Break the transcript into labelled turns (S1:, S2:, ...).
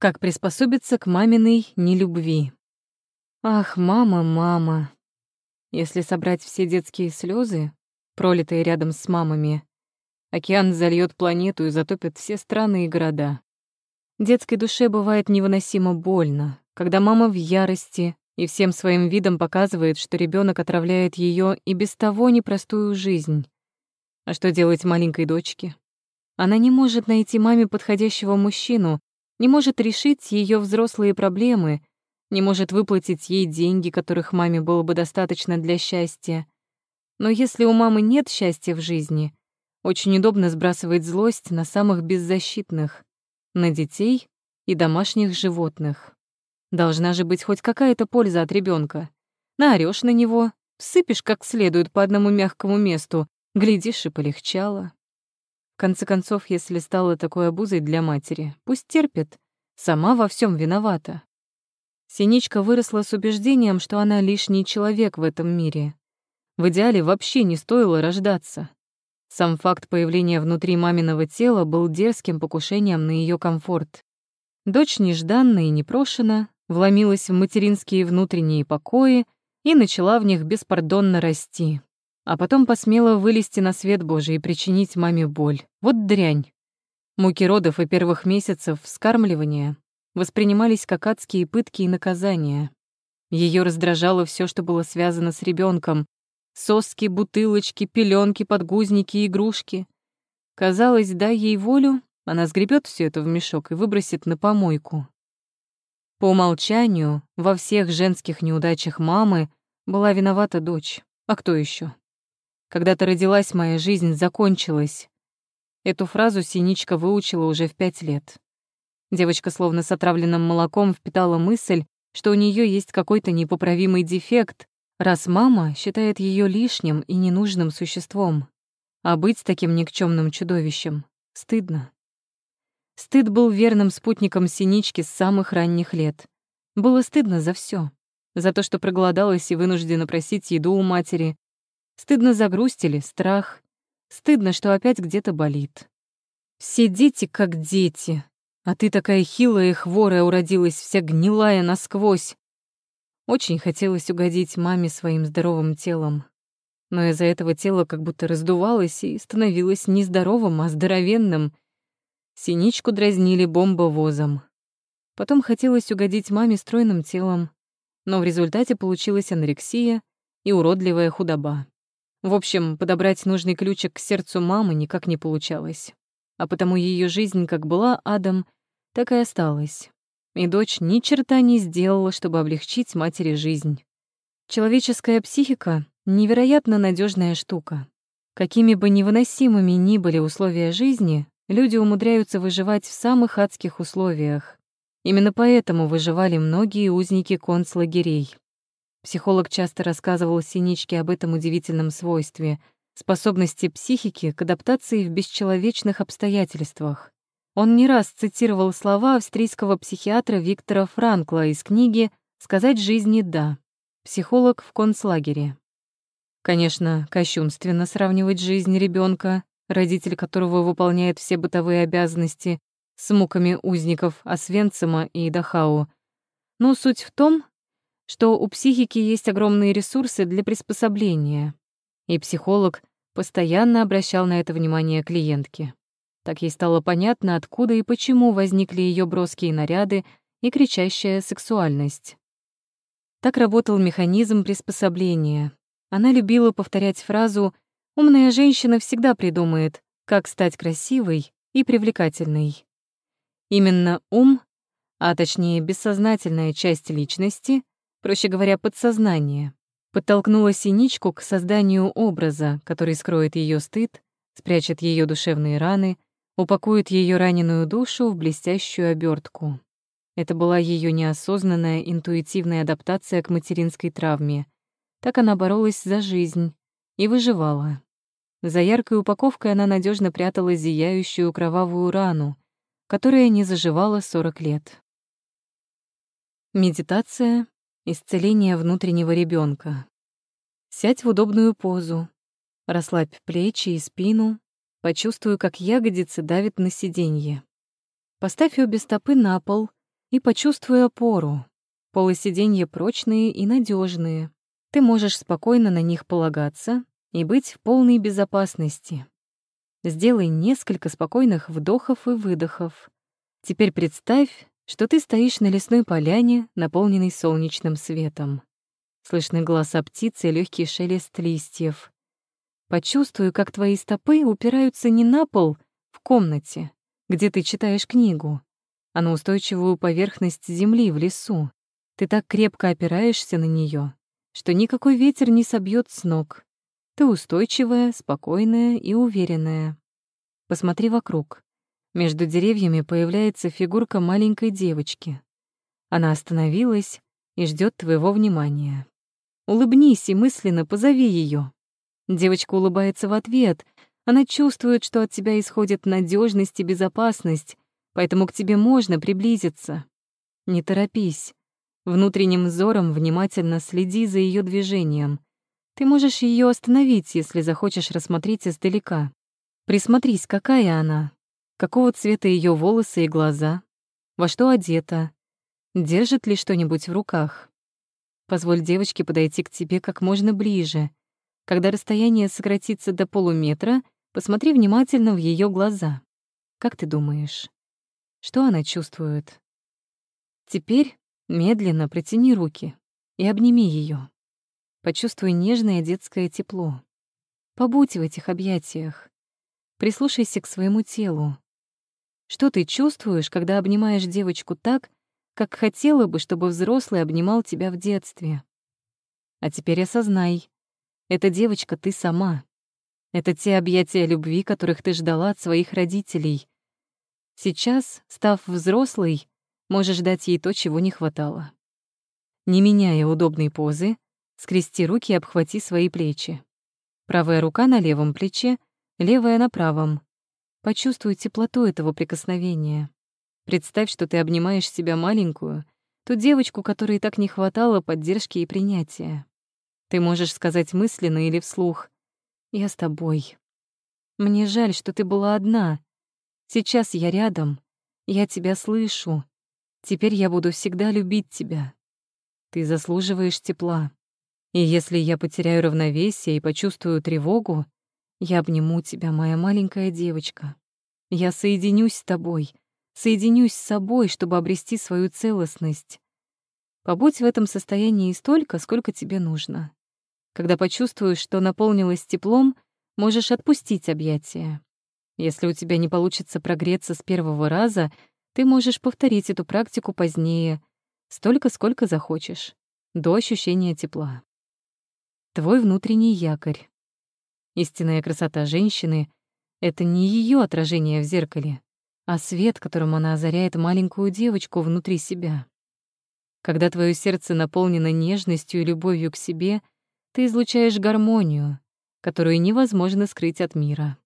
S1: Как приспособиться к маминой нелюбви. Ах, мама, мама. Если собрать все детские слезы, пролитые рядом с мамами, океан зальет планету и затопит все страны и города. Детской душе бывает невыносимо больно, когда мама в ярости и всем своим видом показывает, что ребенок отравляет ее и без того непростую жизнь. А что делать маленькой дочке? Она не может найти маме подходящего мужчину, не может решить ее взрослые проблемы, не может выплатить ей деньги, которых маме было бы достаточно для счастья. Но если у мамы нет счастья в жизни, очень удобно сбрасывать злость на самых беззащитных, на детей и домашних животных. Должна же быть хоть какая-то польза от ребенка. Наорёшь на него, всыпешь как следует по одному мягкому месту, глядишь и полегчало. Конце концов, если стала такой обузой для матери, пусть терпит, сама во всем виновата. Синичка выросла с убеждением, что она лишний человек в этом мире. В идеале вообще не стоило рождаться. Сам факт появления внутри маминого тела был дерзким покушением на ее комфорт. Дочь нежданно и непрошена вломилась в материнские внутренние покои и начала в них беспардонно расти. А потом посмела вылезти на свет Божий и причинить маме боль. Вот дрянь. Муки родов и первых месяцев вскармливания воспринимались как адские пытки и наказания. Ее раздражало все, что было связано с ребенком: соски, бутылочки, пеленки, подгузники, игрушки. Казалось, дай ей волю, она сгребет все это в мешок и выбросит на помойку. По умолчанию, во всех женских неудачах мамы была виновата дочь. А кто еще? Когда-то родилась моя жизнь, закончилась. Эту фразу Синичка выучила уже в пять лет. Девочка словно с отравленным молоком впитала мысль, что у нее есть какой-то непоправимый дефект, раз мама считает ее лишним и ненужным существом. А быть таким никчемным чудовищем стыдно. Стыд был верным спутником Синички с самых ранних лет. Было стыдно за все, За то, что проголодалась и вынуждена просить еду у матери. Стыдно за грусть или страх. Стыдно, что опять где-то болит. Все дети как дети, а ты такая хилая и хворая уродилась, вся гнилая насквозь. Очень хотелось угодить маме своим здоровым телом. Но из-за этого тело как будто раздувалось и становилось не здоровым, а здоровенным. Синичку дразнили бомбовозом. Потом хотелось угодить маме стройным телом, но в результате получилась анорексия и уродливая худоба. В общем, подобрать нужный ключик к сердцу мамы никак не получалось а потому ее жизнь как была адом, так и осталась. И дочь ни черта не сделала, чтобы облегчить матери жизнь. Человеческая психика — невероятно надежная штука. Какими бы невыносимыми ни были условия жизни, люди умудряются выживать в самых адских условиях. Именно поэтому выживали многие узники концлагерей. Психолог часто рассказывал Синичке об этом удивительном свойстве — способности психики к адаптации в бесчеловечных обстоятельствах. Он не раз цитировал слова австрийского психиатра Виктора Франкла из книги «Сказать жизни да. Психолог в концлагере». Конечно, кощунственно сравнивать жизнь ребенка, родитель которого выполняет все бытовые обязанности, с муками узников Освенцима и Дахау. Но суть в том, что у психики есть огромные ресурсы для приспособления, и психолог постоянно обращал на это внимание клиентки. Так ей стало понятно, откуда и почему возникли ее броские наряды и кричащая сексуальность. Так работал механизм приспособления. Она любила повторять фразу «умная женщина всегда придумает, как стать красивой и привлекательной». Именно ум, а точнее бессознательная часть личности, проще говоря, подсознание, подтолкнула Синичку к созданию образа, который скроет ее стыд, спрячет ее душевные раны, упакует ее раненую душу в блестящую обертку. Это была ее неосознанная интуитивная адаптация к материнской травме. Так она боролась за жизнь и выживала. За яркой упаковкой она надежно прятала зияющую кровавую рану, которая не заживала 40 лет. Медитация Исцеление внутреннего ребенка. Сядь в удобную позу. Расслабь плечи и спину. Почувствуй, как ягодицы давят на сиденье. Поставь обе стопы на пол и почувствуй опору. Полы сиденья прочные и надежные. Ты можешь спокойно на них полагаться и быть в полной безопасности. Сделай несколько спокойных вдохов и выдохов. Теперь представь, что ты стоишь на лесной поляне, наполненной солнечным светом. Слышны голоса птиц и легкий шелест листьев. Почувствуй, как твои стопы упираются не на пол в комнате, где ты читаешь книгу, а на устойчивую поверхность земли в лесу. Ты так крепко опираешься на нее, что никакой ветер не собьет с ног. Ты устойчивая, спокойная и уверенная. Посмотри вокруг. Между деревьями появляется фигурка маленькой девочки. Она остановилась и ждет твоего внимания. Улыбнись и мысленно позови ее. Девочка улыбается в ответ. Она чувствует, что от тебя исходит надежность и безопасность, поэтому к тебе можно приблизиться. Не торопись. Внутренним взором внимательно следи за ее движением. Ты можешь ее остановить, если захочешь рассмотреть издалека. Присмотрись, какая она, какого цвета ее волосы и глаза, во что одета, держит ли что-нибудь в руках. Позволь девочке подойти к тебе как можно ближе. Когда расстояние сократится до полуметра, посмотри внимательно в ее глаза. Как ты думаешь, что она чувствует? Теперь медленно протяни руки и обними ее. Почувствуй нежное детское тепло. Побудь в этих объятиях. Прислушайся к своему телу. Что ты чувствуешь, когда обнимаешь девочку так, как хотела бы, чтобы взрослый обнимал тебя в детстве. А теперь осознай, эта девочка ты сама. Это те объятия любви, которых ты ждала от своих родителей. Сейчас, став взрослой, можешь дать ей то, чего не хватало. Не меняя удобной позы, скрести руки и обхвати свои плечи. Правая рука на левом плече, левая на правом. Почувствуй теплоту этого прикосновения. Представь, что ты обнимаешь себя маленькую, ту девочку, которой так не хватало поддержки и принятия. Ты можешь сказать мысленно или вслух «Я с тобой». Мне жаль, что ты была одна. Сейчас я рядом. Я тебя слышу. Теперь я буду всегда любить тебя. Ты заслуживаешь тепла. И если я потеряю равновесие и почувствую тревогу, я обниму тебя, моя маленькая девочка. Я соединюсь с тобой, соединюсь с собой, чтобы обрести свою целостность. Побудь в этом состоянии столько, сколько тебе нужно. Когда почувствуешь, что наполнилась теплом, можешь отпустить объятия. Если у тебя не получится прогреться с первого раза, ты можешь повторить эту практику позднее, столько, сколько захочешь, до ощущения тепла. Твой внутренний якорь. Истинная красота женщины — это не ее отражение в зеркале, а свет, которым она озаряет маленькую девочку внутри себя. Когда твое сердце наполнено нежностью и любовью к себе, ты излучаешь гармонию, которую невозможно скрыть от мира.